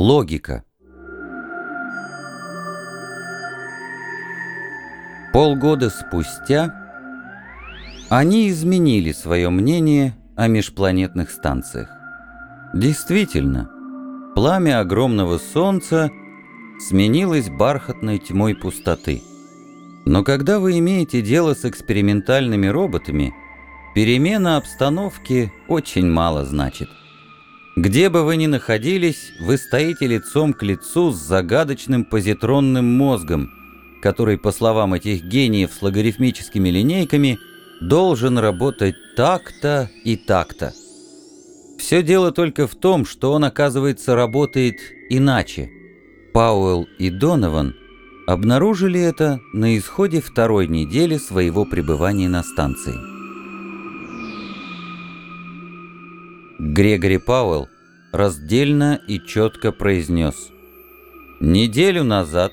Логика. Полгода спустя они изменили свое мнение о межпланетных станциях. Действительно, пламя огромного Солнца сменилось бархатной тьмой пустоты. Но когда вы имеете дело с экспериментальными роботами, перемена обстановки очень мало значит. Где бы вы ни находились, вы стоите лицом к лицу с загадочным позитронным мозгом, который, по словам этих гениев с логарифмическими линейками, должен работать так-то и так-то. Все дело только в том, что он, оказывается, работает иначе. Пауэлл и Донован обнаружили это на исходе второй недели своего пребывания на станции. Грегори Пауэлл раздельно и четко произнес «Неделю назад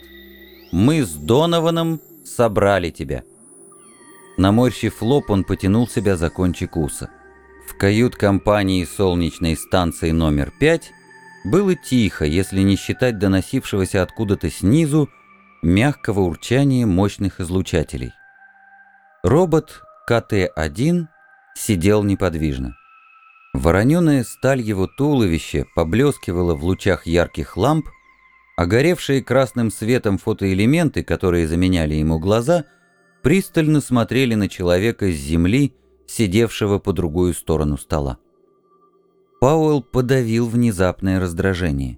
мы с Донованом собрали тебя». Наморщив лоб, он потянул себя за кончик уса. В кают-компании солнечной станции номер 5 было тихо, если не считать доносившегося откуда-то снизу мягкого урчания мощных излучателей. Робот КТ-1 сидел неподвижно. Вороненая сталь его туловища поблескивала в лучах ярких ламп, а горевшие красным светом фотоэлементы, которые заменяли ему глаза, пристально смотрели на человека с земли, сидевшего по другую сторону стола. Пауэлл подавил внезапное раздражение.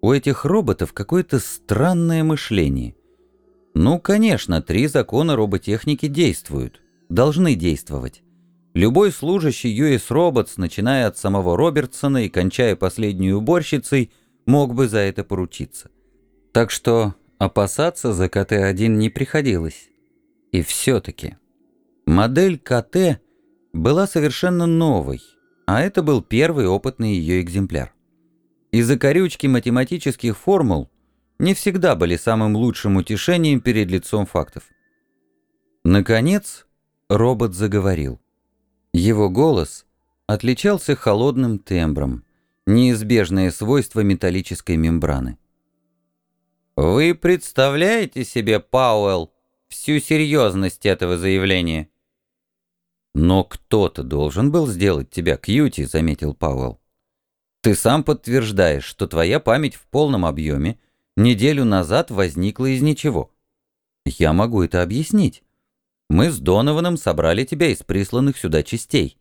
У этих роботов какое-то странное мышление. Ну, конечно, три закона роботехники действуют, должны действовать. Любой служащий US Robots, начиная от самого Робертсона и кончая последней уборщицей, мог бы за это поручиться. Так что опасаться за КТ-1 не приходилось. И все-таки. Модель КТ была совершенно новой, а это был первый опытный ее экземпляр. Из-за корючки математических формул не всегда были самым лучшим утешением перед лицом фактов. Наконец, робот заговорил. Его голос отличался холодным тембром, неизбежное свойство металлической мембраны. «Вы представляете себе, Пауэлл, всю серьезность этого заявления?» «Но кто-то должен был сделать тебя кьюти», — заметил Пауэлл. «Ты сам подтверждаешь, что твоя память в полном объеме неделю назад возникла из ничего. Я могу это объяснить. Мы с Донованом собрали тебя из присланных сюда частей».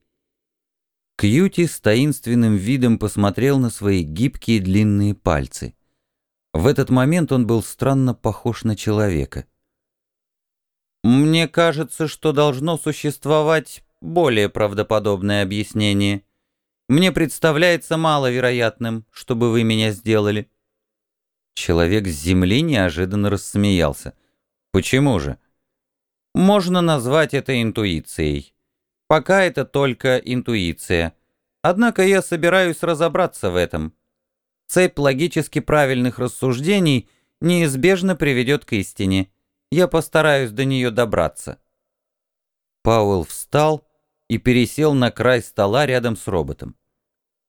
Кьюти с таинственным видом посмотрел на свои гибкие длинные пальцы. В этот момент он был странно похож на человека. «Мне кажется, что должно существовать более правдоподобное объяснение. Мне представляется маловероятным, чтобы вы меня сделали». Человек с земли неожиданно рассмеялся. «Почему же?» Можно назвать это интуицией. Пока это только интуиция. Однако я собираюсь разобраться в этом. Цепь логически правильных рассуждений неизбежно приведет к истине. Я постараюсь до нее добраться. Пауэлл встал и пересел на край стола рядом с роботом.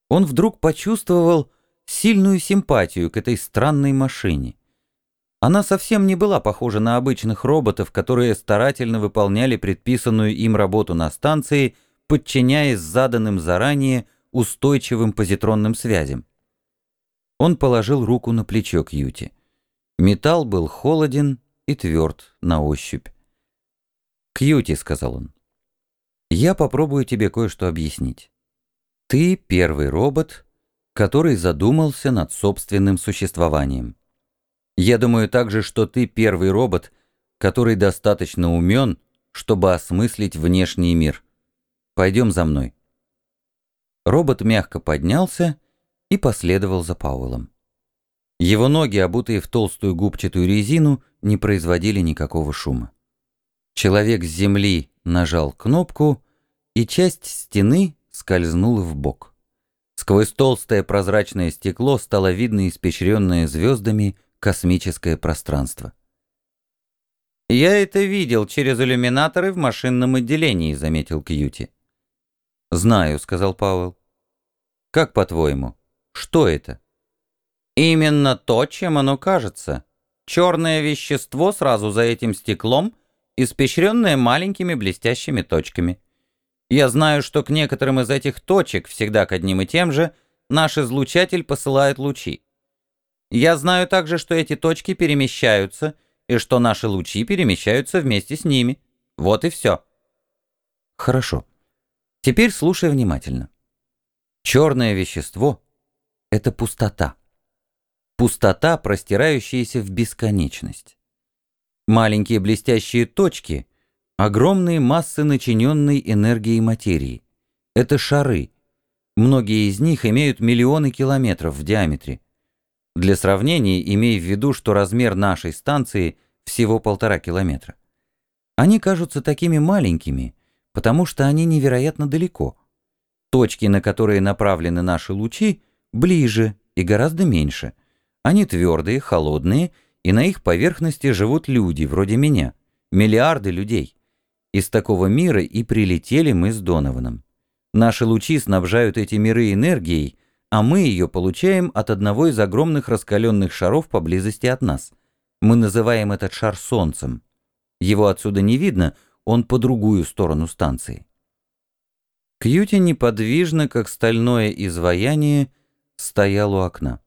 Он вдруг почувствовал сильную симпатию к этой странной машине. Она совсем не была похожа на обычных роботов, которые старательно выполняли предписанную им работу на станции, подчиняясь заданным заранее устойчивым позитронным связям. Он положил руку на плечо Кьюти. Металл был холоден и тверд на ощупь. «Кьюти», — сказал он, — «я попробую тебе кое-что объяснить. Ты первый робот, который задумался над собственным существованием. Я думаю также, что ты первый робот, который достаточно умен, чтобы осмыслить внешний мир. Пойдем за мной». Робот мягко поднялся и последовал за Пауэллом. Его ноги, обутые в толстую губчатую резину, не производили никакого шума. Человек с земли нажал кнопку, и часть стены скользнула в бок. Сквозь толстое прозрачное стекло стало видно испещренное звездами космическое пространство. «Я это видел через иллюминаторы в машинном отделении», — заметил Кьюти. «Знаю», — сказал Пауэлл. «Как по-твоему, что это?» Именно то, чем оно кажется. Черное вещество сразу за этим стеклом, испещренное маленькими блестящими точками. Я знаю, что к некоторым из этих точек, всегда к одним и тем же, наш излучатель посылает лучи. Я знаю также, что эти точки перемещаются, и что наши лучи перемещаются вместе с ними. Вот и все. Хорошо. Теперь слушай внимательно. Черное вещество — это пустота. Пустота, простирающаяся в бесконечность. Маленькие блестящие точки — огромные массы начиненной энергией материи. Это шары. Многие из них имеют миллионы километров в диаметре. Для сравнения, имей в виду, что размер нашей станции всего полтора километра. Они кажутся такими маленькими, потому что они невероятно далеко. Точки, на которые направлены наши лучи, ближе и гораздо меньше. Они твердые, холодные, и на их поверхности живут люди, вроде меня, миллиарды людей. Из такого мира и прилетели мы с Донованом. Наши лучи снабжают эти миры энергией, а мы ее получаем от одного из огромных раскаленных шаров поблизости от нас. Мы называем этот шар Солнцем. Его отсюда не видно, он по другую сторону станции. Кьюти неподвижно, как стальное изваяние, стоял у окна.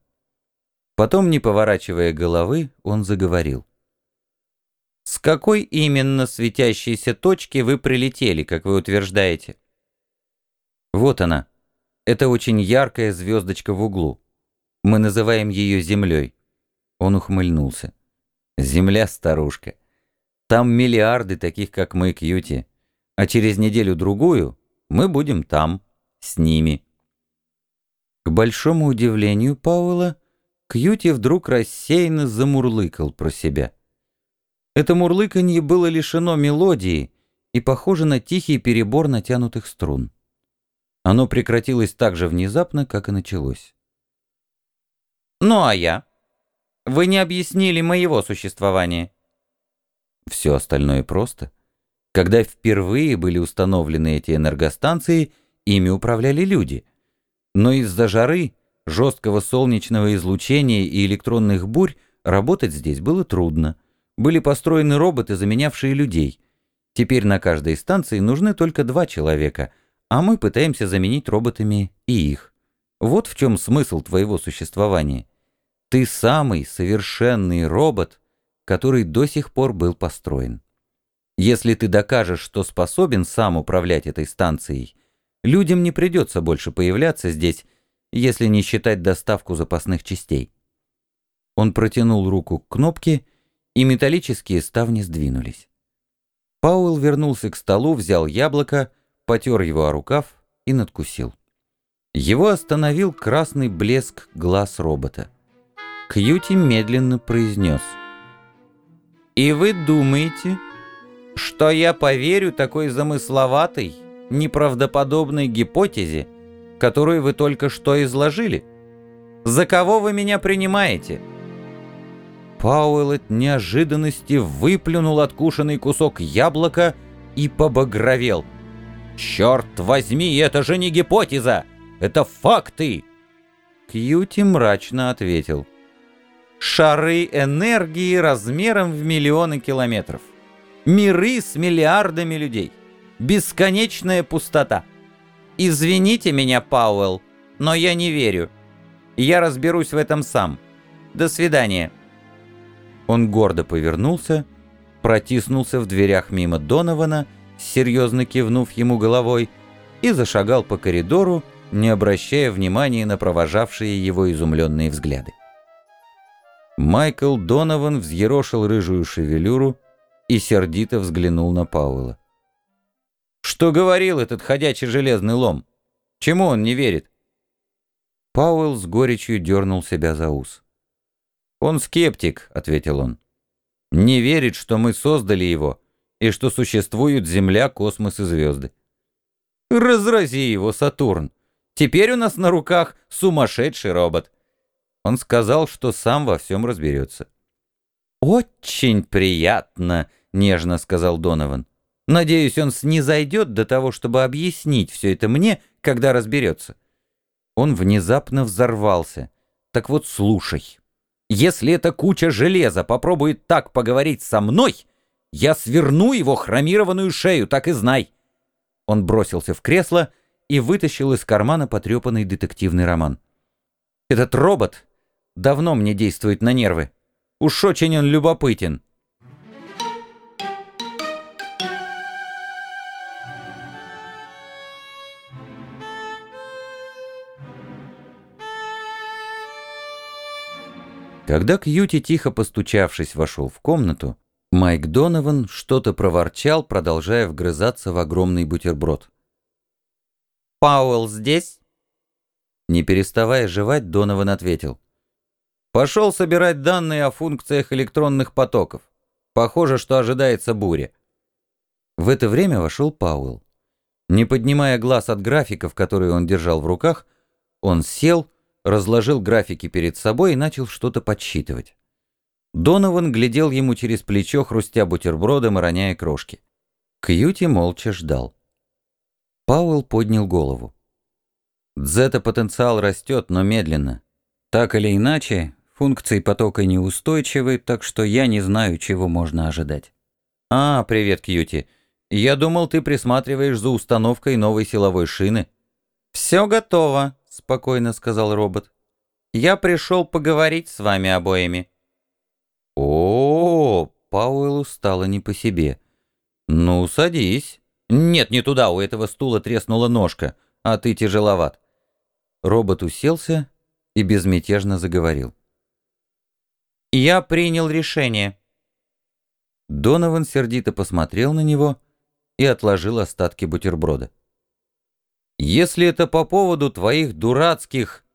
Потом, не поворачивая головы, он заговорил. «С какой именно светящейся точки вы прилетели, как вы утверждаете?» «Вот она», это очень яркая звездочка в углу. Мы называем ее Землей. Он ухмыльнулся. Земля, старушка. Там миллиарды таких, как мы, Кьюти. А через неделю-другую мы будем там, с ними. К большому удивлению Пауэлла, Кьюти вдруг рассеянно замурлыкал про себя. Это мурлыканье было лишено мелодии и похоже на тихий перебор натянутых струн. Оно прекратилось так же внезапно, как и началось. «Ну а я? Вы не объяснили моего существования». Все остальное просто. Когда впервые были установлены эти энергостанции, ими управляли люди. Но из-за жары, жесткого солнечного излучения и электронных бурь работать здесь было трудно. Были построены роботы, заменявшие людей. Теперь на каждой станции нужны только два человека — а мы пытаемся заменить роботами и их. Вот в чем смысл твоего существования. Ты самый совершенный робот, который до сих пор был построен. Если ты докажешь, что способен сам управлять этой станцией, людям не придется больше появляться здесь, если не считать доставку запасных частей. Он протянул руку к кнопке, и металлические ставни сдвинулись. Пауэлл вернулся к столу, взял яблоко, потер его о рукав и надкусил. Его остановил красный блеск глаз робота. Кьюти медленно произнес. «И вы думаете, что я поверю такой замысловатой, неправдоподобной гипотезе, которую вы только что изложили? За кого вы меня принимаете?» Пауэлл от неожиданности выплюнул откушенный кусок яблока и побагровел – «Черт возьми, это же не гипотеза! Это факты!» Кьюти мрачно ответил. «Шары энергии размером в миллионы километров. Миры с миллиардами людей. Бесконечная пустота. Извините меня, Пауэлл, но я не верю. Я разберусь в этом сам. До свидания». Он гордо повернулся, протиснулся в дверях мимо Донована серьезно кивнув ему головой, и зашагал по коридору, не обращая внимания на провожавшие его изумленные взгляды. Майкл Донован взъерошил рыжую шевелюру и сердито взглянул на Пауэлла. «Что говорил этот ходячий железный лом? Чему он не верит?» Пауэлл с горечью дернул себя за ус. «Он скептик», — ответил он. «Не верит, что мы создали его, и что существуют Земля, космос и звезды. Разрази его, Сатурн. Теперь у нас на руках сумасшедший робот. Он сказал, что сам во всем разберется. «Очень приятно», — нежно сказал Донован. «Надеюсь, он снизойдет до того, чтобы объяснить все это мне, когда разберется». Он внезапно взорвался. Так вот слушай. Если эта куча железа попробует так поговорить со мной, я сверну его хромированную шею, так и знай. Он бросился в кресло и вытащил из кармана потрепанный детективный роман. Этот робот давно мне действует на нервы. Уж очень он любопытен. Когда Кьюти, тихо постучавшись, вошел в комнату, Майк Донован что-то проворчал, продолжая вгрызаться в огромный бутерброд. «Пауэлл здесь?» Не переставая жевать, Донован ответил. «Пошел собирать данные о функциях электронных потоков. Похоже, что ожидается буря». В это время вошел Пауэлл. Не поднимая глаз от графиков, которые он держал в руках, он сел, разложил графики перед собой и начал что-то подсчитывать. Донован глядел ему через плечо, хрустя бутербродом и роняя крошки. Кьюти молча ждал. Пауэлл поднял голову. Дзета-потенциал растет, но медленно. Так или иначе, функции потока неустойчивы, так что я не знаю, чего можно ожидать. «А, привет, Кьюти. Я думал, ты присматриваешь за установкой новой силовой шины». «Все готово», — спокойно сказал робот. «Я пришел поговорить с вами обоими». О, -о, Пауэллу стало не по себе. «Ну, садись». «Нет, не туда, у этого стула треснула ножка, а ты тяжеловат». Робот уселся и безмятежно заговорил. «Я принял решение». Донован сердито посмотрел на него и отложил остатки бутерброда. «Если это по поводу твоих дурацких...»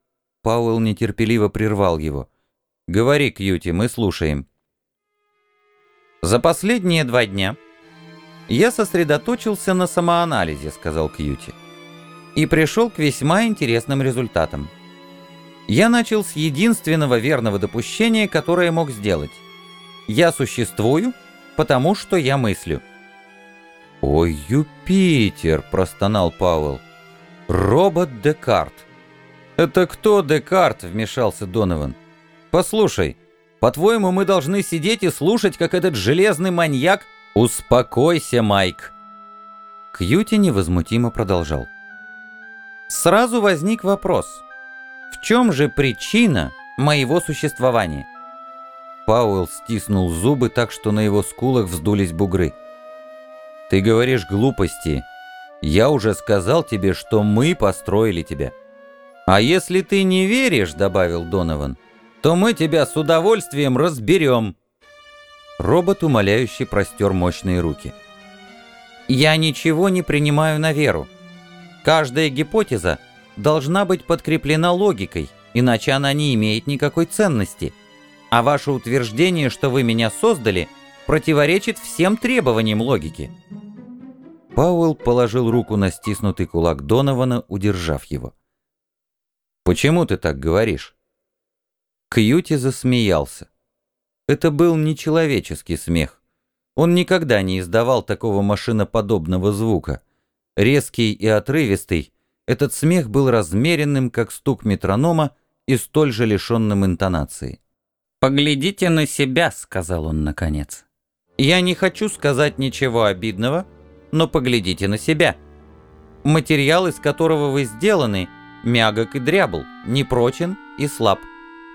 Пауэлл нетерпеливо прервал его. «Говори, Кьюти, мы слушаем». «За последние два дня я сосредоточился на самоанализе», — сказал Кьюти, «и пришел к весьма интересным результатам. Я начал с единственного верного допущения, которое мог сделать. Я существую, потому что я мыслю». «Ой, Юпитер!» — простонал Пауэлл. «Робот Декарт». «Это кто Декарт?» — вмешался Донован. «Послушай, по-твоему, мы должны сидеть и слушать, как этот железный маньяк...» «Успокойся, Майк!» Кьюти невозмутимо продолжал. «Сразу возник вопрос. В чем же причина моего существования?» Пауэлл стиснул зубы так, что на его скулах вздулись бугры. «Ты говоришь глупости. Я уже сказал тебе, что мы построили тебя. А если ты не веришь, — добавил Донован, — то мы тебя с удовольствием разберем». Робот умоляюще простер мощные руки. «Я ничего не принимаю на веру. Каждая гипотеза должна быть подкреплена логикой, иначе она не имеет никакой ценности. А ваше утверждение, что вы меня создали, противоречит всем требованиям логики». Пауэлл положил руку на стиснутый кулак Донована, удержав его. «Почему ты так говоришь?» Кьюти засмеялся. Это был нечеловеческий смех. Он никогда не издавал такого машиноподобного звука. Резкий и отрывистый, этот смех был размеренным, как стук метронома, и столь же лишенным интонации. «Поглядите на себя», — сказал он наконец. «Я не хочу сказать ничего обидного, — но поглядите на себя. Материал, из которого вы сделаны, мягок и дрябл, непрочен и слаб.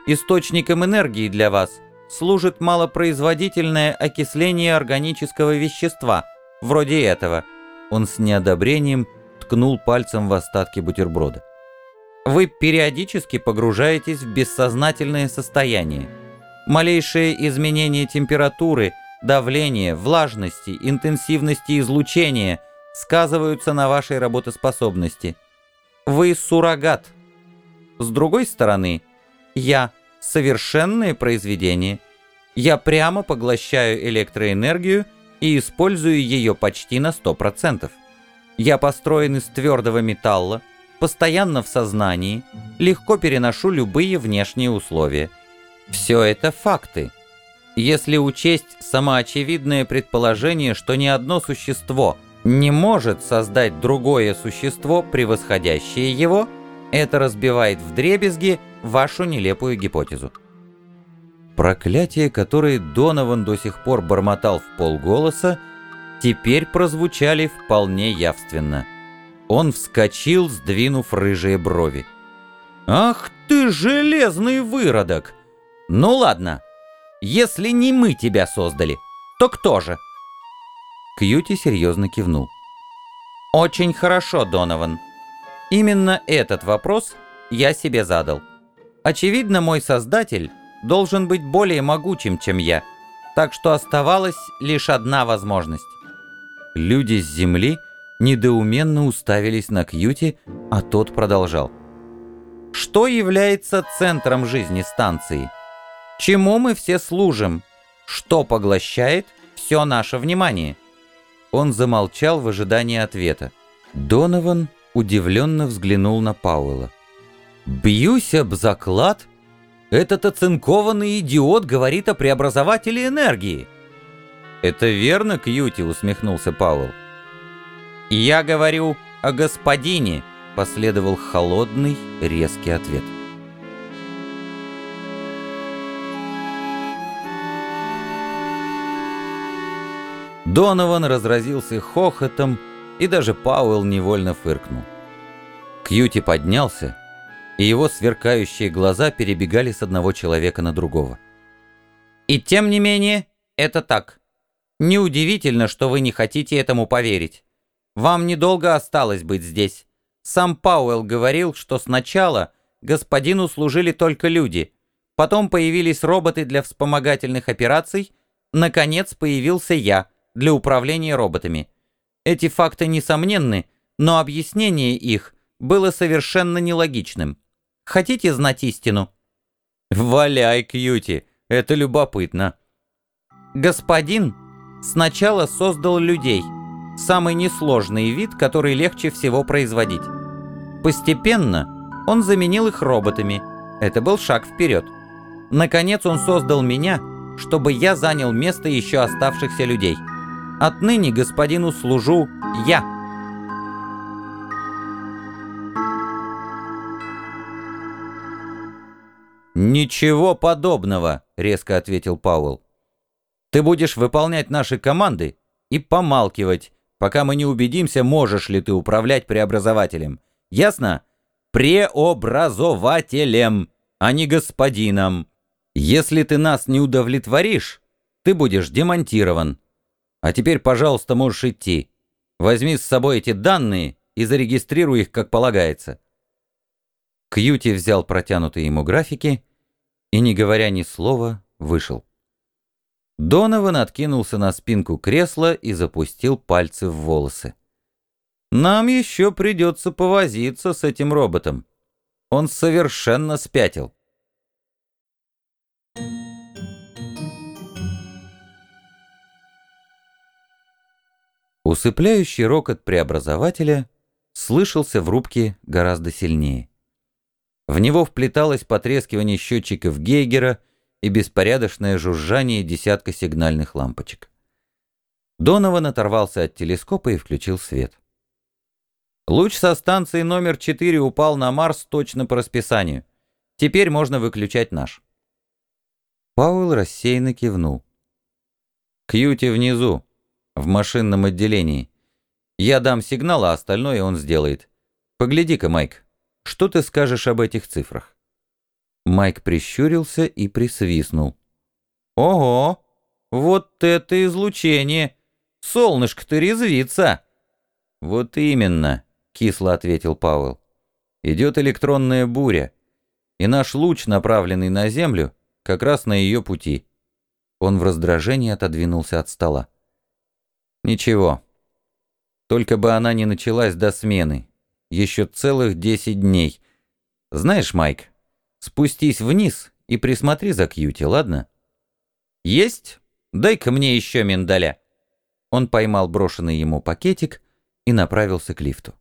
Источником энергии для вас служит малопроизводительное окисление органического вещества, вроде этого. Он с неодобрением ткнул пальцем в остатки бутерброда. Вы периодически погружаетесь в бессознательное состояние. Малейшее изменение температуры – давление, влажности, интенсивности излучения сказываются на вашей работоспособности. Вы суррогат. С другой стороны, я совершенное произведение. Я прямо поглощаю электроэнергию и использую ее почти на 100%. Я построен из твердого металла, постоянно в сознании, легко переношу любые внешние условия. Все это факты. Если учесть самоочевидное предположение, что ни одно существо не может создать другое существо, превосходящее его, это разбивает вдребезги вашу нелепую гипотезу. Проклятия, которые Донован до сих пор бормотал в полголоса, теперь прозвучали вполне явственно. Он вскочил, сдвинув рыжие брови. «Ах ты, железный выродок! Ну ладно, если не мы тебя создали, то кто же?» Кьюти серьезно кивнул. «Очень хорошо, Донован. Именно этот вопрос я себе задал. Очевидно, мой создатель должен быть более могучим, чем я, так что оставалась лишь одна возможность. Люди с Земли недоуменно уставились на Кьюти, а тот продолжал. Что является центром жизни станции? Чему мы все служим? Что поглощает все наше внимание? Он замолчал в ожидании ответа. Донован удивленно взглянул на Пауэлла. «Бьюсь об заклад? Этот оцинкованный идиот говорит о преобразователе энергии!» «Это верно, Кьюти?» — усмехнулся Пауэлл. «Я говорю о господине», — последовал холодный, резкий ответ. Донован разразился хохотом, и даже Пауэлл невольно фыркнул. Кьюти поднялся, и его сверкающие глаза перебегали с одного человека на другого. «И тем не менее, это так. Неудивительно, что вы не хотите этому поверить. Вам недолго осталось быть здесь. Сам Пауэлл говорил, что сначала господину служили только люди, потом появились роботы для вспомогательных операций, наконец появился я для управления роботами. Эти факты несомненны, но объяснение их было совершенно нелогичным. Хотите знать истину? «Валяй, Кьюти, это любопытно». Господин сначала создал людей, самый несложный вид, который легче всего производить. Постепенно он заменил их роботами. Это был шаг вперед. Наконец он создал меня, чтобы я занял место еще оставшихся людей. Отныне господину служу я. «Ничего подобного», — резко ответил Пауэлл. «Ты будешь выполнять наши команды и помалкивать, пока мы не убедимся, можешь ли ты управлять преобразователем. Ясно? Преобразователем, а не господином. Если ты нас не удовлетворишь, ты будешь демонтирован. А теперь, пожалуйста, можешь идти. Возьми с собой эти данные и зарегистрируй их, как полагается». Кьюти взял протянутые ему графики и, не говоря ни слова, вышел. Донован откинулся на спинку кресла и запустил пальцы в волосы. «Нам еще придется повозиться с этим роботом. Он совершенно спятил». Усыпляющий рокот преобразователя слышался в рубке гораздо сильнее. В него вплеталось потрескивание счетчиков Гейгера и беспорядочное жужжание десятка сигнальных лампочек. Донован оторвался от телескопа и включил свет. Луч со станции номер 4 упал на Марс точно по расписанию. Теперь можно выключать наш. Пауэлл рассеянно кивнул. «Кьюти внизу в машинном отделении. Я дам сигнал, а остальное он сделает. Погляди-ка, Майк, что ты скажешь об этих цифрах?» Майк прищурился и присвистнул. «Ого! Вот это излучение! Солнышко-то резвится!» «Вот именно», — кисло ответил Пауэлл. «Идет электронная буря, и наш луч, направленный на Землю, как раз на ее пути». Он в раздражении отодвинулся от стола. Ничего. Только бы она не началась до смены. Еще целых десять дней. Знаешь, Майк, спустись вниз и присмотри за Кьюти, ладно? Есть? Дай-ка мне еще миндаля. Он поймал брошенный ему пакетик и направился к лифту.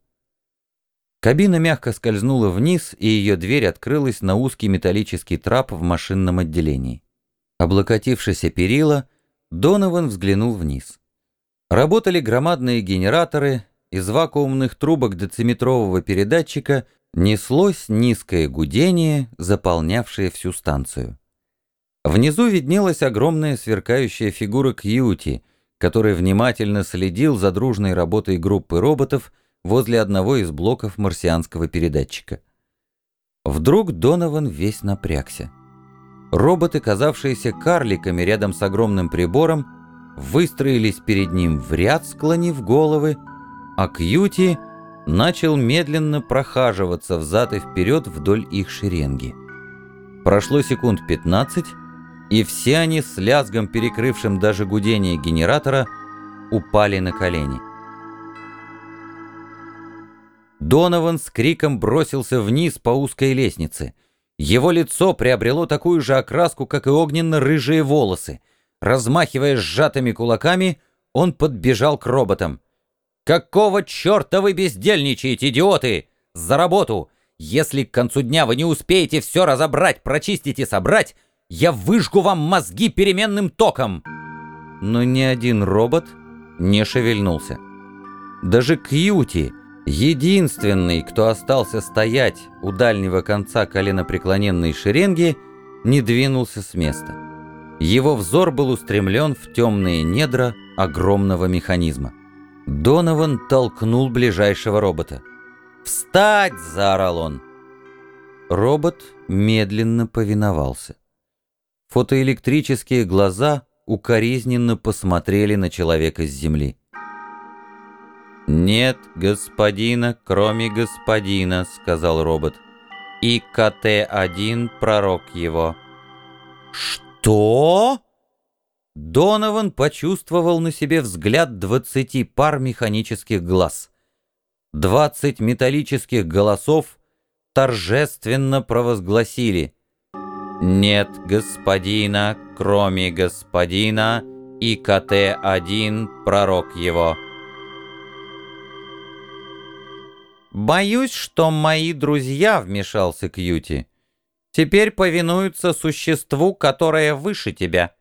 Кабина мягко скользнула вниз, и ее дверь открылась на узкий металлический трап в машинном отделении. Облокотившись о перила, Донован взглянул вниз. Работали громадные генераторы, из вакуумных трубок дециметрового передатчика Неслось низкое гудение, заполнявшее всю станцию. Внизу виднелась огромная сверкающая фигура Кьюти, который внимательно следил за дружной работой группы роботов возле одного из блоков марсианского передатчика. Вдруг Донован весь напрягся. Роботы, казавшиеся карликами рядом с огромным прибором, выстроились перед ним в ряд, склонив головы, а Кьюти начал медленно прохаживаться взад и вперед вдоль их шеренги. Прошло секунд 15, и все они с лязгом, перекрывшим даже гудение генератора, упали на колени. Донован с криком бросился вниз по узкой лестнице. Его лицо приобрело такую же окраску, как и огненно-рыжие волосы. Размахивая сжатыми кулаками, он подбежал к роботам. «Какого черта вы бездельничаете, идиоты? За работу! Если к концу дня вы не успеете все разобрать, прочистить и собрать, я выжгу вам мозги переменным током!» Но ни один робот не шевельнулся. Даже Кьюти, единственный, кто остался стоять у дальнего конца коленопреклоненной шеренги, не двинулся с места. Его взор был устремлен в темные недра огромного механизма. Донован толкнул ближайшего робота. «Встать!» — заорал он. Робот медленно повиновался. Фотоэлектрические глаза укоризненно посмотрели на человека с земли. «Нет господина, кроме господина», — сказал робот. «И КТ-1 пророк его». «Что?» Донован почувствовал на себе взгляд двадцати пар механических глаз. Двадцать металлических голосов торжественно провозгласили «Нет господина, кроме господина, и КТ-1 пророк его». «Боюсь, что мои друзья», — вмешался Кьюти, — «теперь повинуются существу, которое выше тебя».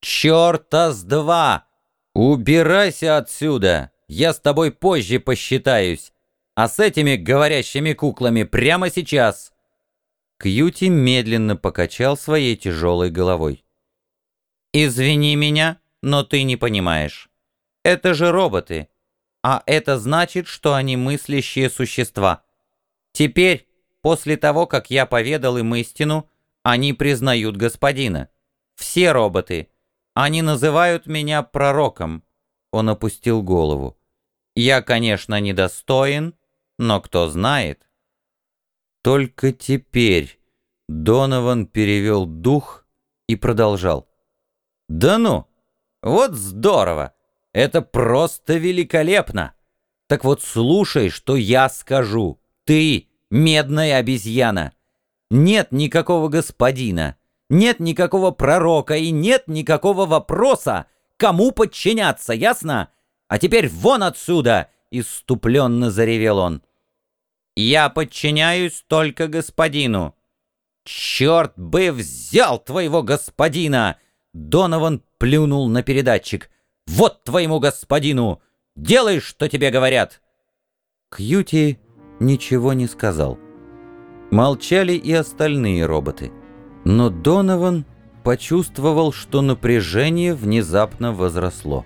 «Черта с два! Убирайся отсюда! Я с тобой позже посчитаюсь, а с этими говорящими куклами прямо сейчас!» Кьюти медленно покачал своей тяжелой головой. «Извини меня, но ты не понимаешь. Это же роботы, а это значит, что они мыслящие существа. Теперь, после того, как я поведал им истину, они признают господина. Все роботы — они называют меня пророком. Он опустил голову. Я, конечно, недостоин, но кто знает. Только теперь Донован перевел дух и продолжал. Да ну, вот здорово. Это просто великолепно. Так вот слушай, что я скажу. Ты, медная обезьяна. Нет никакого господина нет никакого пророка и нет никакого вопроса, кому подчиняться, ясно? А теперь вон отсюда!» — иступленно заревел он. «Я подчиняюсь только господину». «Черт бы взял твоего господина!» Донован плюнул на передатчик. «Вот твоему господину! Делай, что тебе говорят!» Кьюти ничего не сказал. Молчали и остальные роботы. Но Донован почувствовал, что напряжение внезапно возросло.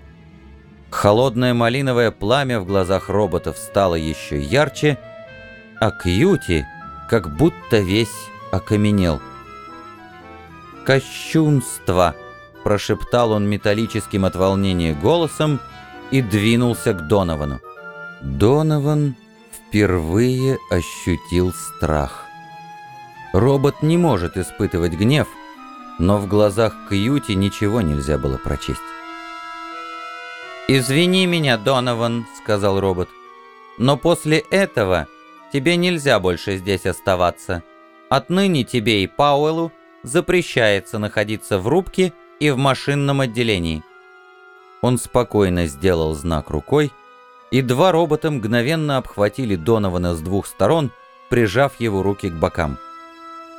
Холодное малиновое пламя в глазах роботов стало еще ярче, а Кьюти как будто весь окаменел. «Кощунство!» — прошептал он металлическим от волнения голосом и двинулся к Доновану. Донован впервые ощутил страх. Робот не может испытывать гнев, но в глазах Кьюти ничего нельзя было прочесть. «Извини меня, Донован», — сказал робот, — «но после этого тебе нельзя больше здесь оставаться. Отныне тебе и Пауэллу запрещается находиться в рубке и в машинном отделении». Он спокойно сделал знак рукой, и два робота мгновенно обхватили Донована с двух сторон, прижав его руки к бокам.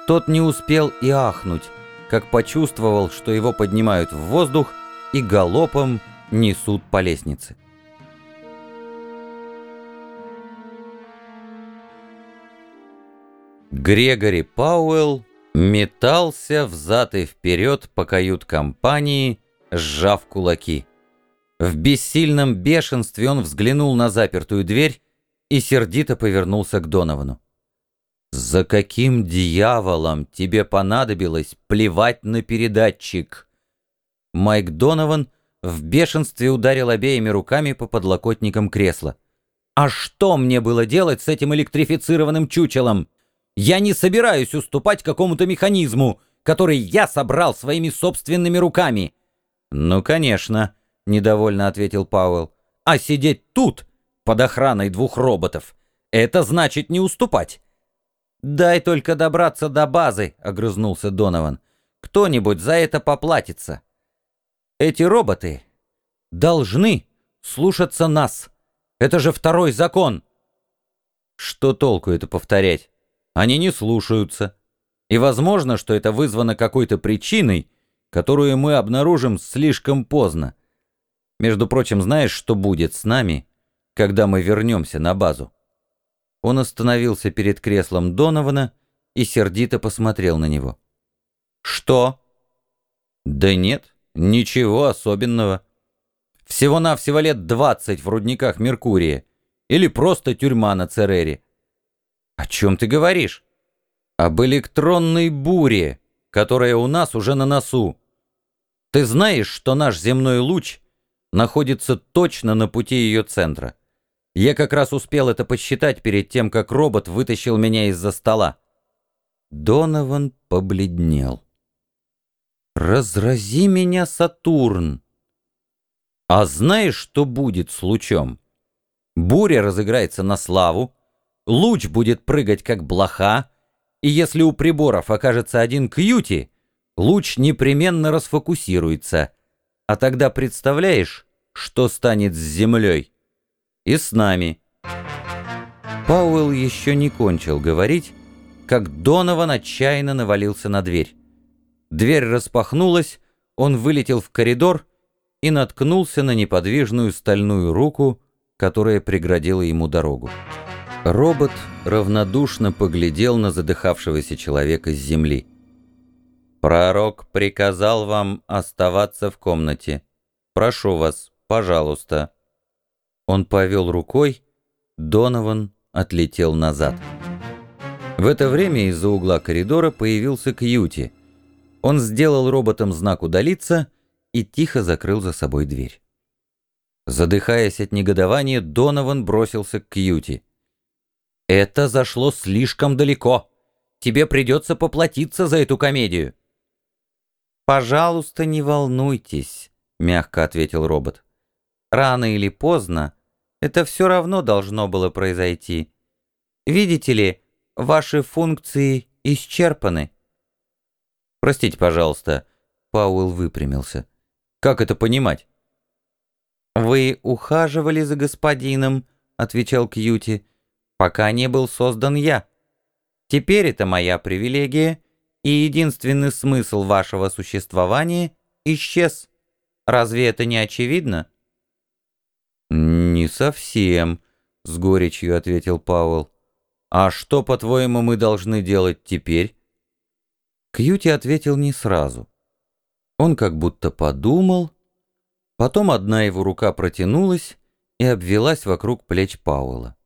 Тот не успел и ахнуть, как почувствовал, что его поднимают в воздух и галопом несут по лестнице. Грегори Пауэлл метался взад и вперед по кают-компании, сжав кулаки. В бессильном бешенстве он взглянул на запертую дверь и сердито повернулся к Доновану. «За каким дьяволом тебе понадобилось плевать на передатчик?» Майк Донован в бешенстве ударил обеими руками по подлокотникам кресла. «А что мне было делать с этим электрифицированным чучелом? Я не собираюсь уступать какому-то механизму, который я собрал своими собственными руками». «Ну, конечно», — недовольно ответил Пауэлл. «А сидеть тут, под охраной двух роботов, это значит не уступать». «Дай только добраться до базы», — огрызнулся Донован. «Кто-нибудь за это поплатится». «Эти роботы должны слушаться нас. Это же второй закон». «Что толку это повторять? Они не слушаются. И возможно, что это вызвано какой-то причиной, которую мы обнаружим слишком поздно. Между прочим, знаешь, что будет с нами, когда мы вернемся на базу?» Он остановился перед креслом Донована и сердито посмотрел на него. «Что?» «Да нет, ничего особенного. Всего-навсего лет двадцать в рудниках Меркурия. Или просто тюрьма на Церере». «О чем ты говоришь?» «Об электронной буре, которая у нас уже на носу. Ты знаешь, что наш земной луч находится точно на пути ее центра?» Я как раз успел это посчитать перед тем, как робот вытащил меня из-за стола. Донован побледнел. «Разрази меня, Сатурн!» «А знаешь, что будет с лучом? Буря разыграется на славу, луч будет прыгать как блоха, и если у приборов окажется один кьюти, луч непременно расфокусируется. А тогда представляешь, что станет с Землей?» и с нами». Пауэлл еще не кончил говорить, как Донован отчаянно навалился на дверь. Дверь распахнулась, он вылетел в коридор и наткнулся на неподвижную стальную руку, которая преградила ему дорогу. Робот равнодушно поглядел на задыхавшегося человека с земли. «Пророк приказал вам оставаться в комнате. Прошу вас, пожалуйста». Он повел рукой, Донован отлетел назад. В это время из-за угла коридора появился Кьюти. Он сделал роботам знак «удалиться» и тихо закрыл за собой дверь. Задыхаясь от негодования, Донован бросился к Кьюти. «Это зашло слишком далеко. Тебе придется поплатиться за эту комедию». «Пожалуйста, не волнуйтесь», — мягко ответил робот. «Рано или поздно это все равно должно было произойти. Видите ли, ваши функции исчерпаны. Простите, пожалуйста, Пауэлл выпрямился. Как это понимать? Вы ухаживали за господином, отвечал Кьюти, пока не был создан я. Теперь это моя привилегия, и единственный смысл вашего существования исчез. Разве это не очевидно? «Не совсем», — с горечью ответил Пауэлл. «А что, по-твоему, мы должны делать теперь?» Кьюти ответил не сразу. Он как будто подумал, потом одна его рука протянулась и обвелась вокруг плеч Пауэлла.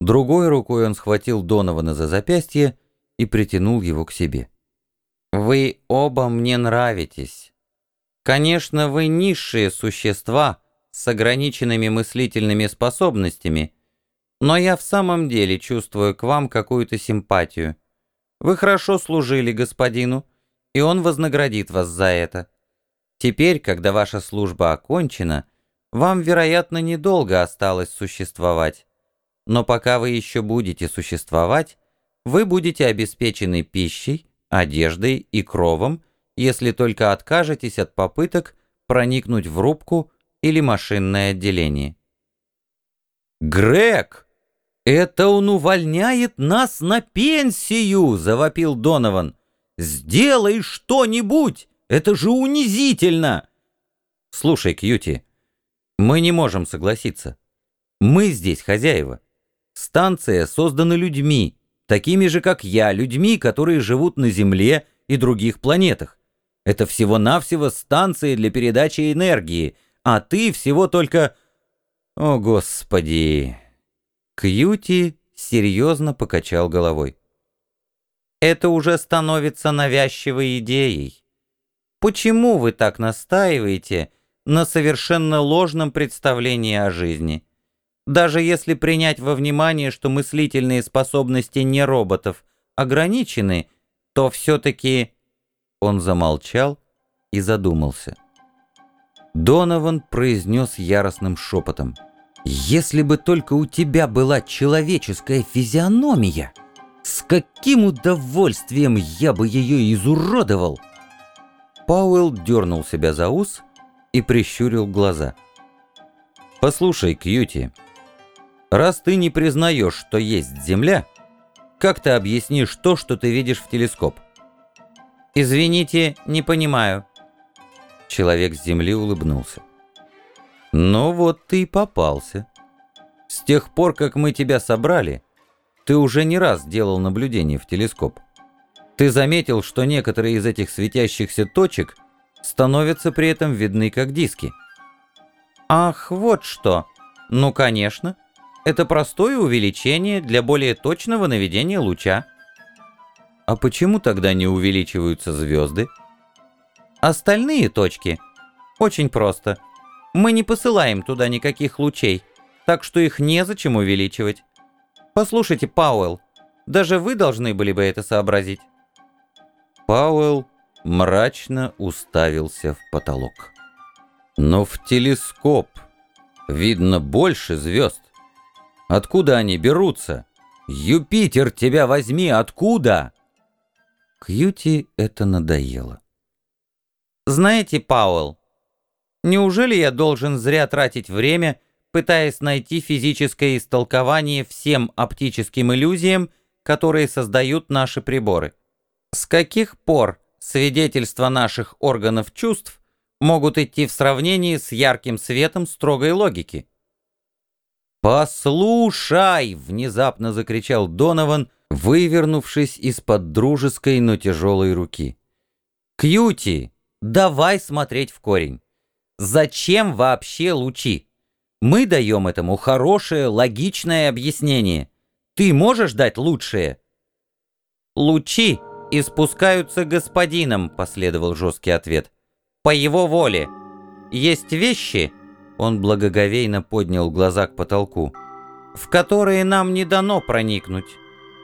Другой рукой он схватил Донована за запястье и притянул его к себе. «Вы оба мне нравитесь. Конечно, вы низшие существа, с ограниченными мыслительными способностями, но я в самом деле чувствую к вам какую-то симпатию. Вы хорошо служили господину, и он вознаградит вас за это. Теперь, когда ваша служба окончена, вам, вероятно, недолго осталось существовать. Но пока вы еще будете существовать, вы будете обеспечены пищей, одеждой и кровом, если только откажетесь от попыток проникнуть в рубку или машинное отделение. «Грег, это он увольняет нас на пенсию!» — завопил Донован. «Сделай что-нибудь! Это же унизительно!» «Слушай, Кьюти, мы не можем согласиться. Мы здесь хозяева. Станция создана людьми, такими же, как я, людьми, которые живут на Земле и других планетах. Это всего-навсего станция для передачи энергии, а ты всего только... О, Господи!» Кьюти серьезно покачал головой. «Это уже становится навязчивой идеей. Почему вы так настаиваете на совершенно ложном представлении о жизни?» Даже если принять во внимание, что мыслительные способности не роботов ограничены, то все-таки... Он замолчал и задумался. Донован произнес яростным шепотом. «Если бы только у тебя была человеческая физиономия, с каким удовольствием я бы ее изуродовал!» Пауэлл дернул себя за ус и прищурил глаза. «Послушай, Кьюти, Раз ты не признаешь, что есть Земля, как ты объяснишь то, что ты видишь в телескоп? Извините, не понимаю. Человек с Земли улыбнулся. Ну вот ты и попался. С тех пор, как мы тебя собрали, ты уже не раз делал наблюдение в телескоп. Ты заметил, что некоторые из этих светящихся точек становятся при этом видны как диски. Ах, вот что. Ну, конечно. Это простое увеличение для более точного наведения луча. А почему тогда не увеличиваются звезды? Остальные точки? Очень просто. Мы не посылаем туда никаких лучей, так что их незачем увеличивать. Послушайте, Пауэлл, даже вы должны были бы это сообразить. Пауэлл мрачно уставился в потолок. Но в телескоп видно больше звезд. Откуда они берутся? Юпитер, тебя возьми, откуда?» Кьюти это надоело. «Знаете, Пауэлл, неужели я должен зря тратить время, пытаясь найти физическое истолкование всем оптическим иллюзиям, которые создают наши приборы? С каких пор свидетельства наших органов чувств могут идти в сравнении с ярким светом строгой логики?» «Послушай!» — внезапно закричал Донован, вывернувшись из-под дружеской, но тяжелой руки. «Кьюти, давай смотреть в корень. Зачем вообще лучи? Мы даем этому хорошее, логичное объяснение. Ты можешь дать лучшее?» «Лучи испускаются господином», — последовал жесткий ответ. «По его воле. Есть вещи...» Он благоговейно поднял глаза к потолку. «В которые нам не дано проникнуть.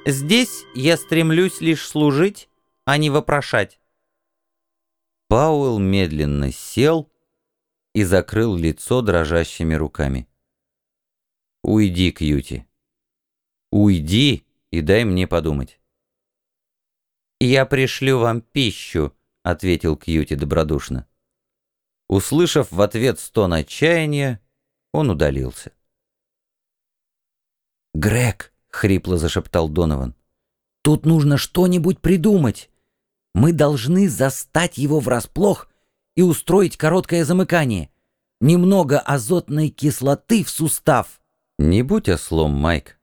Здесь я стремлюсь лишь служить, а не вопрошать». Пауэлл медленно сел и закрыл лицо дрожащими руками. «Уйди, Кьюти. Уйди и дай мне подумать». «Я пришлю вам пищу», — ответил Кьюти добродушно. Услышав в ответ стон отчаяния, он удалился. «Грег», — хрипло зашептал Донован, — «тут нужно что-нибудь придумать. Мы должны застать его врасплох и устроить короткое замыкание. Немного азотной кислоты в сустав». «Не будь ослом, Майк.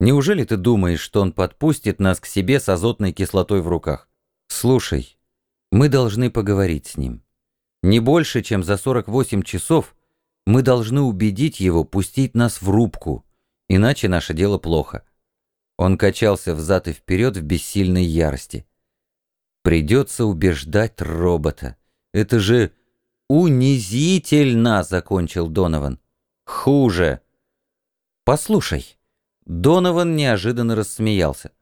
Неужели ты думаешь, что он подпустит нас к себе с азотной кислотой в руках? Слушай, мы должны поговорить с ним. Не больше, чем за 48 часов мы должны убедить его пустить нас в рубку, иначе наше дело плохо. Он качался взад и вперед в бессильной ярости. Придется убеждать робота. Это же унизительно, закончил Донован. Хуже. Послушай. Донован неожиданно рассмеялся.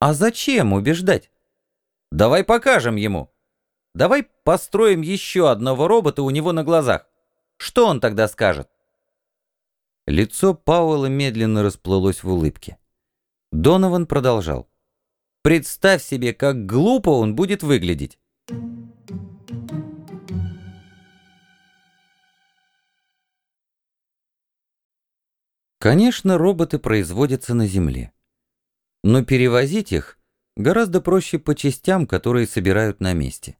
А зачем убеждать? Давай покажем ему. Давай построим еще одного робота у него на глазах. Что он тогда скажет?» Лицо Пауэлла медленно расплылось в улыбке. Донован продолжал. «Представь себе, как глупо он будет выглядеть». Конечно, роботы производятся на Земле. Но перевозить их гораздо проще по частям, которые собирают на месте.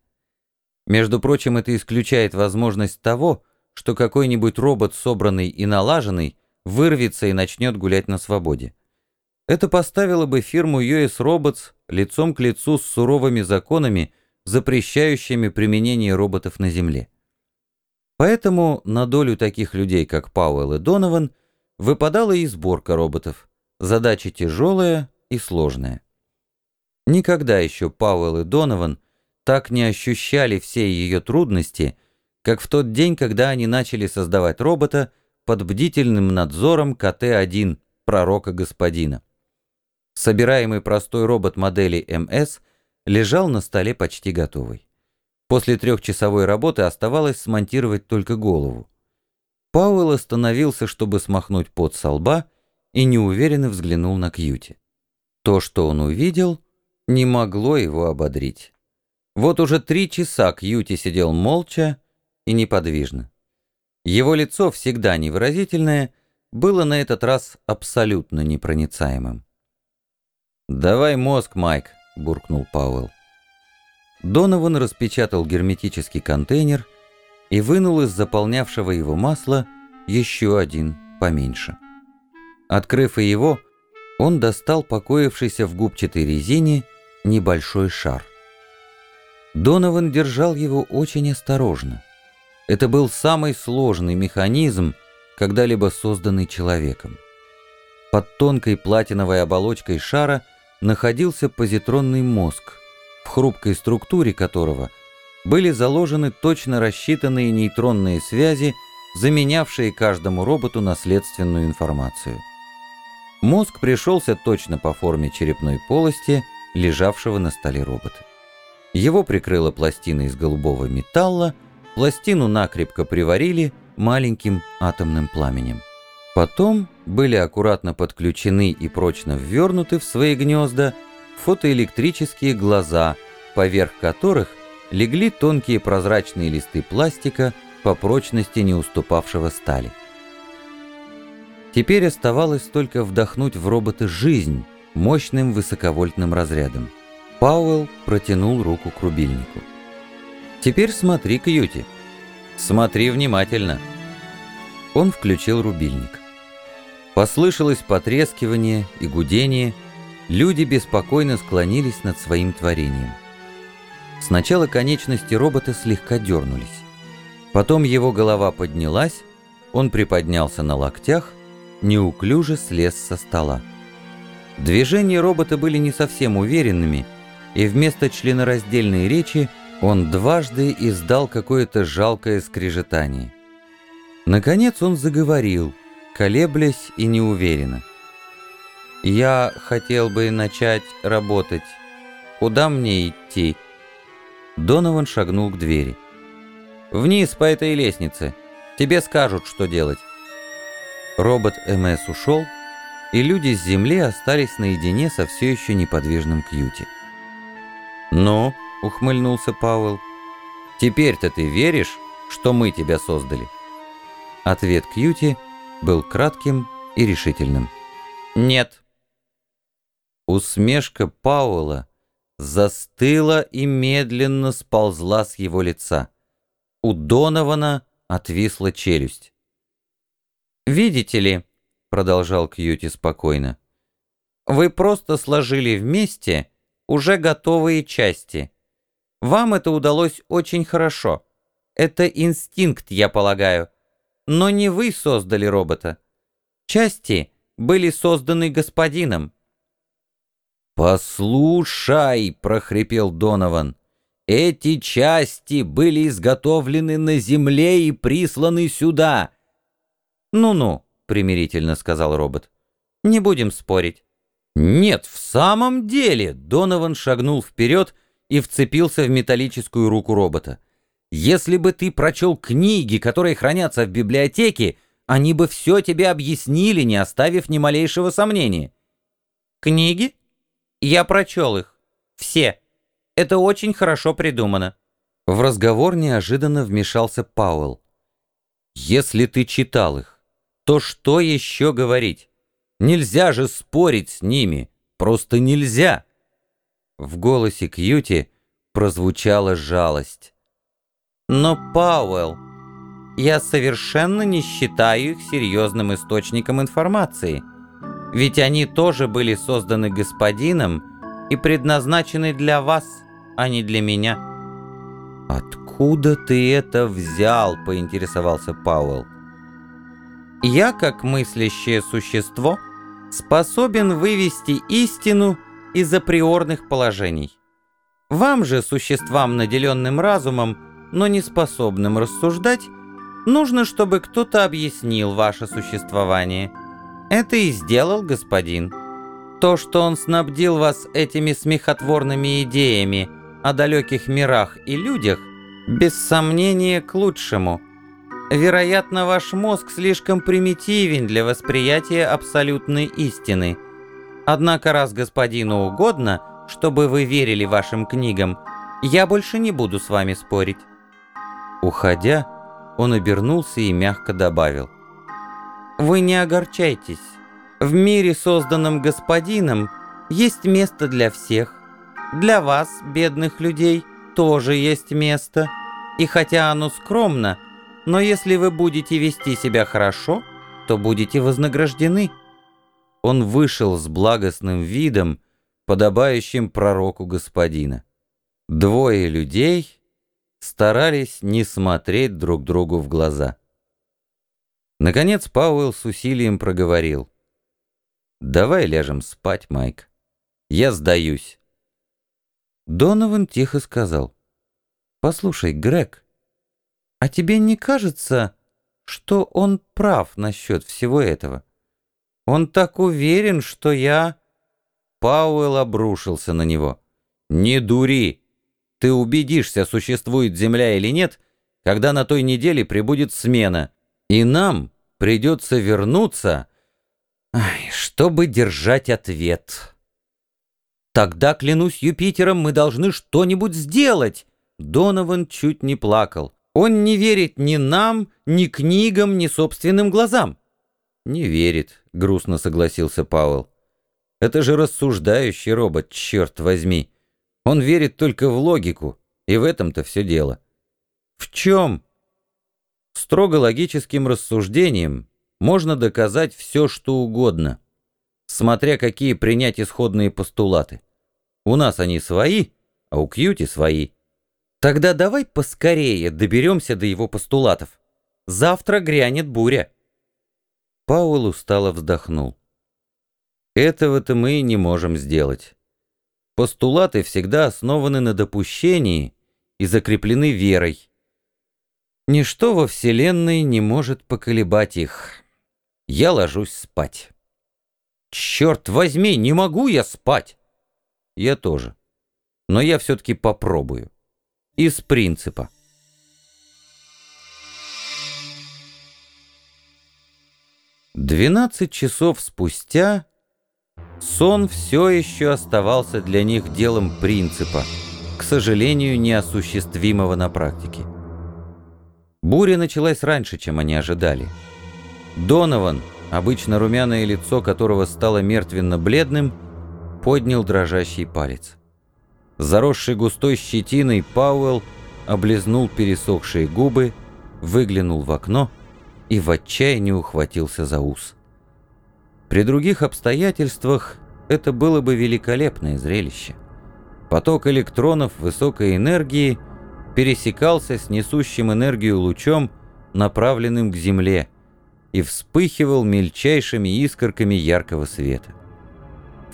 Между прочим, это исключает возможность того, что какой-нибудь робот, собранный и налаженный, вырвется и начнет гулять на свободе. Это поставило бы фирму US Robots лицом к лицу с суровыми законами, запрещающими применение роботов на Земле. Поэтому на долю таких людей, как Пауэлл и Донован, выпадала и сборка роботов. Задача тяжелая и сложная. Никогда еще Пауэлл и Донован так не ощущали все ее трудности, как в тот день, когда они начали создавать робота под бдительным надзором КТ-1, пророка господина. Собираемый простой робот модели МС лежал на столе почти готовый. После трехчасовой работы оставалось смонтировать только голову. Пауэлл остановился, чтобы смахнуть пот со лба, и неуверенно взглянул на Кьюти. То, что он увидел, не могло его ободрить. Вот уже три часа Кьюти сидел молча и неподвижно. Его лицо, всегда невыразительное, было на этот раз абсолютно непроницаемым. «Давай мозг, Майк», — буркнул Пауэлл. Донован распечатал герметический контейнер и вынул из заполнявшего его масла еще один поменьше. Открыв и его, он достал покоившийся в губчатой резине небольшой шар. Донован держал его очень осторожно. Это был самый сложный механизм, когда-либо созданный человеком. Под тонкой платиновой оболочкой шара находился позитронный мозг, в хрупкой структуре которого были заложены точно рассчитанные нейтронные связи, заменявшие каждому роботу наследственную информацию. Мозг пришелся точно по форме черепной полости, лежавшего на столе робота. Его прикрыла пластина из голубого металла, пластину накрепко приварили маленьким атомным пламенем. Потом были аккуратно подключены и прочно ввернуты в свои гнезда фотоэлектрические глаза, поверх которых легли тонкие прозрачные листы пластика по прочности не уступавшего стали. Теперь оставалось только вдохнуть в робота жизнь мощным высоковольтным разрядом. Пауэлл протянул руку к рубильнику. «Теперь смотри, Кьюти. Смотри внимательно». Он включил рубильник. Послышалось потрескивание и гудение, люди беспокойно склонились над своим творением. Сначала конечности робота слегка дернулись. Потом его голова поднялась, он приподнялся на локтях, неуклюже слез со стола. Движения робота были не совсем уверенными, и вместо членораздельной речи он дважды издал какое-то жалкое скрежетание. Наконец он заговорил, колеблясь и неуверенно. «Я хотел бы начать работать. Куда мне идти?» Донован шагнул к двери. «Вниз по этой лестнице. Тебе скажут, что делать». Робот МС ушел, и люди с Земли остались наедине со все еще неподвижным Кьюти. «Ну?» — ухмыльнулся Пауэлл. «Теперь-то ты веришь, что мы тебя создали?» Ответ Кьюти был кратким и решительным. «Нет». Усмешка Пауэлла застыла и медленно сползла с его лица. У Донована отвисла челюсть. «Видите ли», — продолжал Кьюти спокойно, — «вы просто сложили вместе уже готовые части. Вам это удалось очень хорошо. Это инстинкт, я полагаю. Но не вы создали робота. Части были созданы господином». «Послушай», — прохрипел Донован, — «эти части были изготовлены на земле и присланы сюда». «Ну-ну», — примирительно сказал робот, — «не будем спорить». «Нет, в самом деле!» — Донован шагнул вперед и вцепился в металлическую руку робота. «Если бы ты прочел книги, которые хранятся в библиотеке, они бы все тебе объяснили, не оставив ни малейшего сомнения». «Книги?» Я прочел их. Все. Это очень хорошо придумано. В разговор неожиданно вмешался Пауэлл. Если ты читал их, то что еще говорить? Нельзя же спорить с ними. Просто нельзя. В голосе Кьюти прозвучала жалость. Но, Пауэлл, я совершенно не считаю их серьезным источником информации. Ведь они тоже были созданы господином и предназначены для вас, а не для меня». «Откуда ты это взял?» — поинтересовался Пауэлл. «Я, как мыслящее существо, способен вывести истину из априорных положений. Вам же, существам, наделенным разумом, но не способным рассуждать, нужно, чтобы кто-то объяснил ваше существование. Это и сделал господин. То, что он снабдил вас этими смехотворными идеями о далеких мирах и людях, без сомнения к лучшему. Вероятно, ваш мозг слишком примитивен для восприятия абсолютной истины. Однако раз господину угодно, чтобы вы верили вашим книгам, я больше не буду с вами спорить. Уходя, он обернулся и мягко добавил. «Вы не огорчайтесь. В мире, созданном господином, есть место для всех. Для вас, бедных людей, тоже есть место. И хотя оно скромно, но если вы будете вести себя хорошо, то будете вознаграждены». Он вышел с благостным видом, подобающим пророку господина. Двое людей старались не смотреть друг другу в глаза. Наконец Пауэлл с усилием проговорил. «Давай ляжем спать, Майк. Я сдаюсь». Донован тихо сказал. «Послушай, Грег, а тебе не кажется, что он прав насчет всего этого? Он так уверен, что я...» Пауэлл обрушился на него. «Не дури! Ты убедишься, существует Земля или нет, когда на той неделе прибудет смена, и нам придется вернуться, чтобы держать ответ. Тогда, клянусь Юпитером, мы должны что-нибудь сделать. Донован чуть не плакал. Он не верит ни нам, ни книгам, ни собственным глазам. Не верит, грустно согласился Пауэлл. Это же рассуждающий робот, черт возьми. Он верит только в логику, и в этом-то все дело. В чем? Строго логическим рассуждением можно доказать все, что угодно, смотря какие принять исходные постулаты. У нас они свои, а у Кьюти свои. Тогда давай поскорее доберемся до его постулатов. Завтра грянет буря. Пауэлл устало вздохнул. Этого-то мы не можем сделать. Постулаты всегда основаны на допущении и закреплены верой. Ничто во Вселенной не может поколебать их. Я ложусь спать. Черт возьми, не могу я спать! Я тоже. Но я все-таки попробую. Из принципа. Двенадцать часов спустя Сон все еще оставался для них делом принципа, к сожалению, неосуществимого на практике. Буря началась раньше, чем они ожидали. Донован, обычно румяное лицо которого стало мертвенно-бледным, поднял дрожащий палец. Заросший густой щетиной Пауэлл облизнул пересохшие губы, выглянул в окно и в отчаянии ухватился за ус. При других обстоятельствах это было бы великолепное зрелище. Поток электронов высокой энергии пересекался с несущим энергию лучом, направленным к Земле, и вспыхивал мельчайшими искорками яркого света.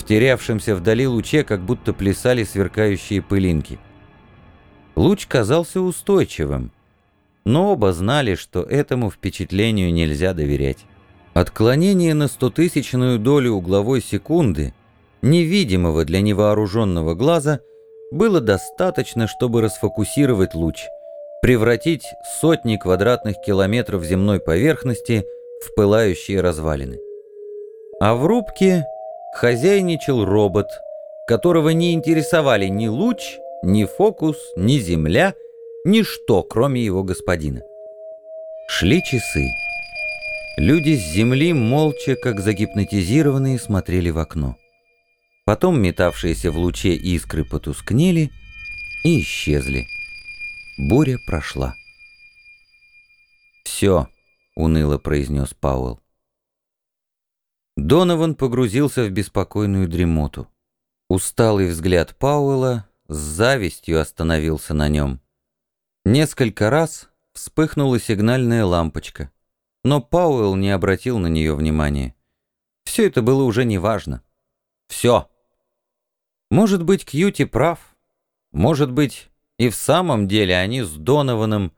Терявшемся вдали луче как будто плясали сверкающие пылинки. Луч казался устойчивым, но оба знали, что этому впечатлению нельзя доверять. Отклонение на стотысячную долю угловой секунды, невидимого для невооруженного глаза, было достаточно, чтобы расфокусировать луч, превратить сотни квадратных километров земной поверхности в пылающие развалины. А в рубке хозяйничал робот, которого не интересовали ни луч, ни фокус, ни земля, ничто, кроме его господина. Шли часы. Люди с земли молча, как загипнотизированные, смотрели в окно. Потом метавшиеся в луче искры потускнели и исчезли. Буря прошла. «Все», — уныло произнес Пауэлл. Донован погрузился в беспокойную дремоту. Усталый взгляд Пауэлла с завистью остановился на нем. Несколько раз вспыхнула сигнальная лампочка, но Пауэлл не обратил на нее внимания. Все это было уже неважно. Все. Может быть, Кьюти прав. Может быть, и в самом деле они с Донованом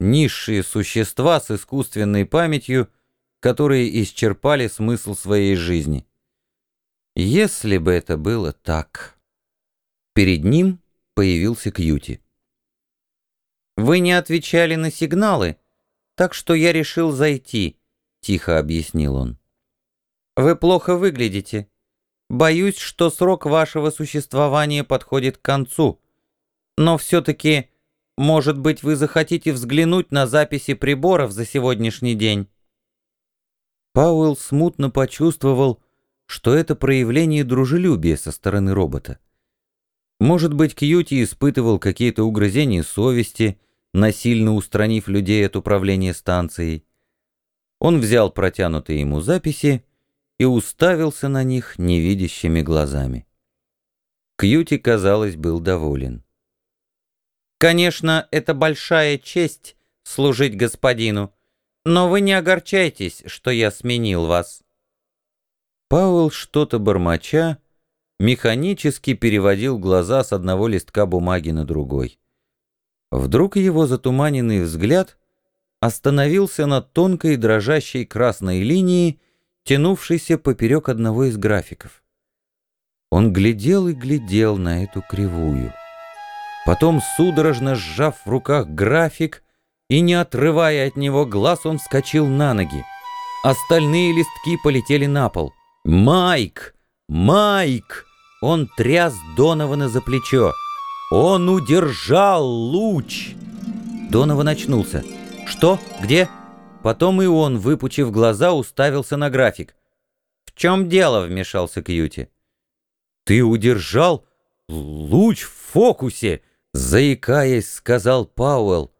низшие существа с искусственной памятью, которые исчерпали смысл своей жизни. Если бы это было так. Перед ним появился Кьюти. «Вы не отвечали на сигналы, так что я решил зайти», — тихо объяснил он. «Вы плохо выглядите. Боюсь, что срок вашего существования подходит к концу. Но все-таки, может быть, вы захотите взглянуть на записи приборов за сегодняшний день?» Пауэлл смутно почувствовал, что это проявление дружелюбия со стороны робота. Может быть, Кьюти испытывал какие-то угрызения совести, насильно устранив людей от управления станцией. Он взял протянутые ему записи и уставился на них невидящими глазами. Кьюти, казалось, был доволен. «Конечно, это большая честь служить господину, но вы не огорчайтесь, что я сменил вас». Пауэлл что-то бормоча механически переводил глаза с одного листка бумаги на другой. Вдруг его затуманенный взгляд остановился на тонкой дрожащей красной линии, тянувшейся поперек одного из графиков. Он глядел и глядел на эту кривую. Потом, судорожно сжав в руках график и не отрывая от него глаз, он вскочил на ноги. Остальные листки полетели на пол. «Майк! Майк!» Он тряс Донована за плечо. «Он удержал луч!» Донован очнулся. «Что? Где?» Потом и он, выпучив глаза, уставился на график. «В чем дело?» — вмешался Кьюти. «Ты удержал луч в фокусе!» — заикаясь, сказал Пауэлл.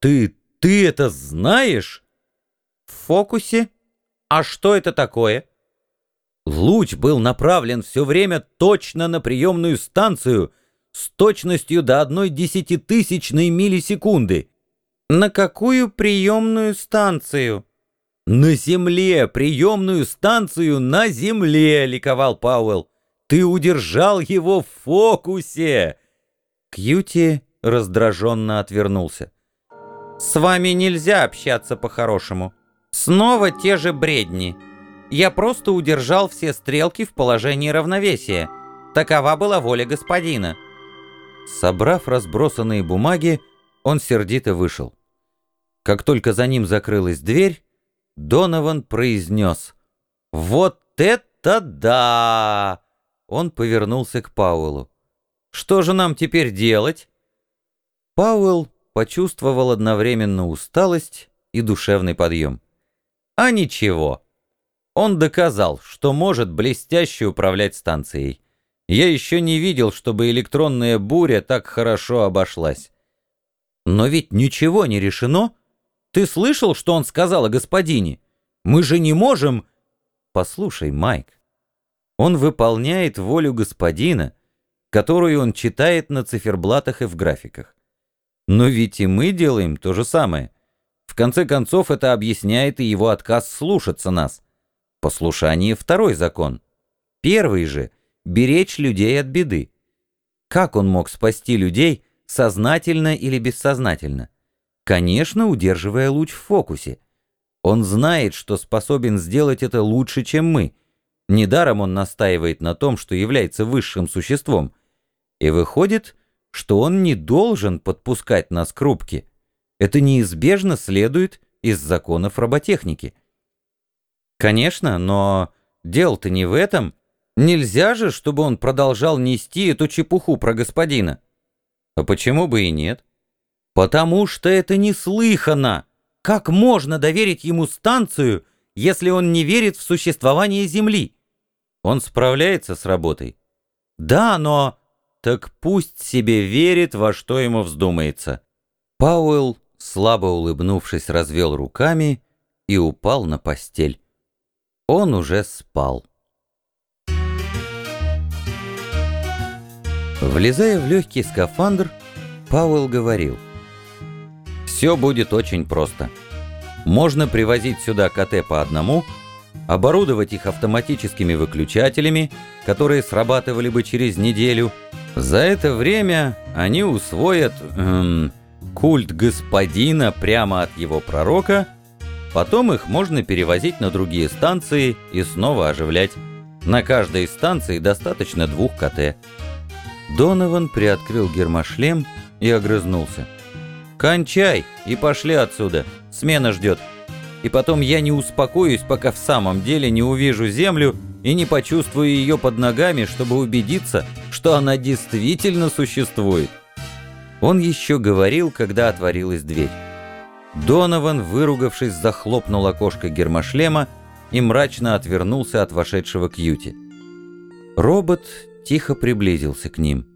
«Ты, ты это знаешь?» «В фокусе? А что это такое?» Луч был направлен все время точно на приемную станцию с точностью до одной десятитысячной миллисекунды. «На какую приемную станцию?» «На Земле! Приемную станцию на Земле!» — ликовал Пауэлл. «Ты удержал его в фокусе!» Кьюти раздраженно отвернулся. «С вами нельзя общаться по-хорошему. Снова те же бредни. Я просто удержал все стрелки в положении равновесия. Такова была воля господина». Собрав разбросанные бумаги, он сердито вышел. Как только за ним закрылась дверь, Донован произнес «Вот это да!» Он повернулся к Пауэллу. «Что же нам теперь делать?» Пауэлл почувствовал одновременно усталость и душевный подъем. «А ничего!» Он доказал, что может блестяще управлять станцией. Я еще не видел, чтобы электронная буря так хорошо обошлась. Но ведь ничего не решено. Ты слышал, что он сказал о господине? Мы же не можем... Послушай, Майк, он выполняет волю господина, которую он читает на циферблатах и в графиках. Но ведь и мы делаем то же самое. В конце концов, это объясняет и его отказ слушаться нас. Послушание — второй закон. Первый же — беречь людей от беды. Как он мог спасти людей, сознательно или бессознательно? Конечно, удерживая луч в фокусе. Он знает, что способен сделать это лучше, чем мы. Недаром он настаивает на том, что является высшим существом. И выходит, что он не должен подпускать нас к рубке. Это неизбежно следует из законов роботехники. Конечно, но дело-то не в этом. Нельзя же, чтобы он продолжал нести эту чепуху про господина. А почему бы и нет? Потому что это неслыханно. Как можно доверить ему станцию, если он не верит в существование Земли? Он справляется с работой. Да, но... Так пусть себе верит, во что ему вздумается. Пауэлл, слабо улыбнувшись, развел руками и упал на постель. Он уже спал. Влезая в легкий скафандр, Пауэлл говорил. «Все будет очень просто. Можно привозить сюда КТ по одному, оборудовать их автоматическими выключателями, которые срабатывали бы через неделю. За это время они усвоят эм, культ господина прямо от его пророка, потом их можно перевозить на другие станции и снова оживлять. На каждой станции достаточно двух КТ». Донован приоткрыл гермошлем и огрызнулся. «Кончай и пошли отсюда. Смена ждет. И потом я не успокоюсь, пока в самом деле не увижу землю и не почувствую ее под ногами, чтобы убедиться, что она действительно существует». Он еще говорил, когда отворилась дверь. Донован, выругавшись, захлопнул окошко гермошлема и мрачно отвернулся от вошедшего Кьюти. Робот тихо приблизился к ним.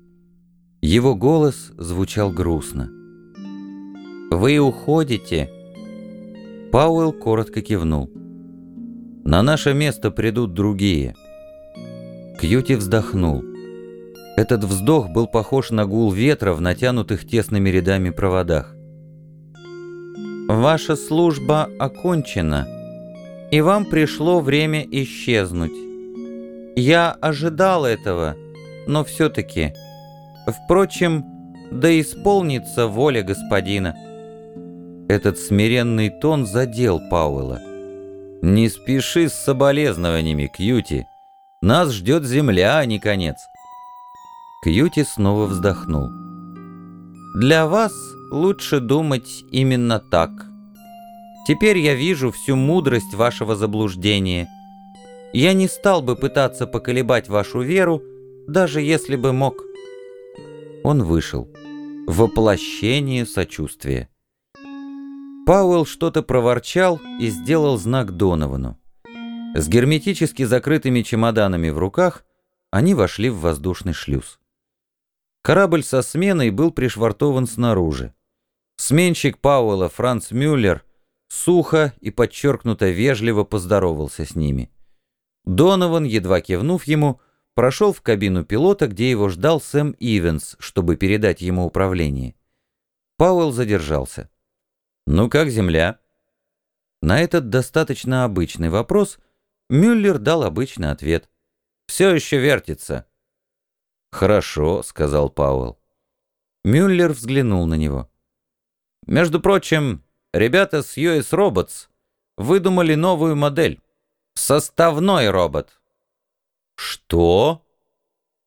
Его голос звучал грустно. «Вы уходите?» Пауэлл коротко кивнул. «На наше место придут другие». Кьюти вздохнул. Этот вздох был похож на гул ветра в натянутых тесными рядами проводах. «Ваша служба окончена, и вам пришло время исчезнуть. Я ожидал этого, но все-таки. Впрочем, да исполнится воля господина. Этот смиренный тон задел Пауэлла. «Не спеши с соболезнованиями, Кьюти. Нас ждет земля, а не конец». Кьюти снова вздохнул. «Для вас лучше думать именно так. Теперь я вижу всю мудрость вашего заблуждения. Я не стал бы пытаться поколебать вашу веру, даже если бы мог. Он вышел. Воплощение сочувствия. Пауэлл что-то проворчал и сделал знак Доновану. С герметически закрытыми чемоданами в руках они вошли в воздушный шлюз. Корабль со сменой был пришвартован снаружи. Сменщик Пауэлла Франц Мюллер сухо и подчеркнуто вежливо поздоровался с ними. Донован, едва кивнув ему, прошел в кабину пилота, где его ждал Сэм Ивенс, чтобы передать ему управление. Пауэлл задержался. «Ну как земля?» На этот достаточно обычный вопрос Мюллер дал обычный ответ. «Все еще вертится». «Хорошо», — сказал Пауэлл. Мюллер взглянул на него. «Между прочим, ребята с US Robots выдумали новую модель. Составной робот». Что?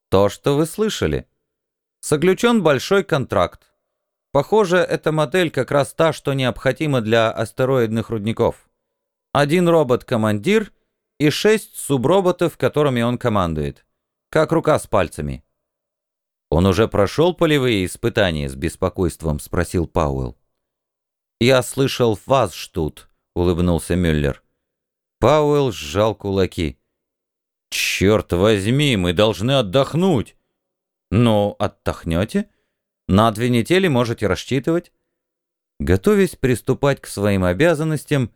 То, что вы слышали. Соглючен большой контракт. Похоже, эта модель как раз та, что необходима для астероидных рудников. Один робот-командир и шесть суброботов, которыми он командует. Как рука с пальцами. «Он уже прошел полевые испытания?» — с беспокойством спросил Пауэлл. «Я слышал вас, Штут», — улыбнулся Мюллер. Пауэлл сжал кулаки. «Черт возьми, мы должны отдохнуть!» «Ну, отдохнете? На две недели можете рассчитывать». Готовясь приступать к своим обязанностям,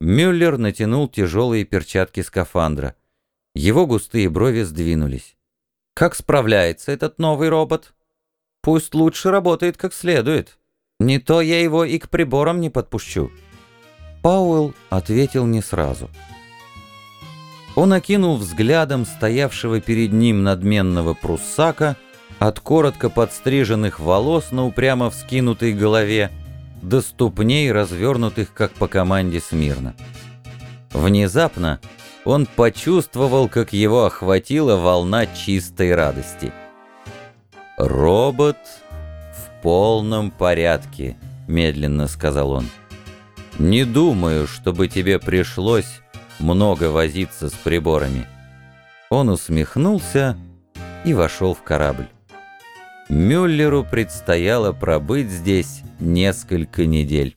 Мюллер натянул тяжелые перчатки скафандра. Его густые брови сдвинулись. «Как справляется этот новый робот? Пусть лучше работает как следует. Не то я его и к приборам не подпущу». Пауэлл ответил не сразу. Он окинул взглядом стоявшего перед ним надменного пруссака от коротко подстриженных волос на упрямо вскинутой голове до ступней, развернутых как по команде смирно. Внезапно он почувствовал, как его охватила волна чистой радости. «Робот в полном порядке», — медленно сказал он. «Не думаю, чтобы тебе пришлось много возиться с приборами. Он усмехнулся и вошел в корабль. Мюллеру предстояло пробыть здесь несколько недель.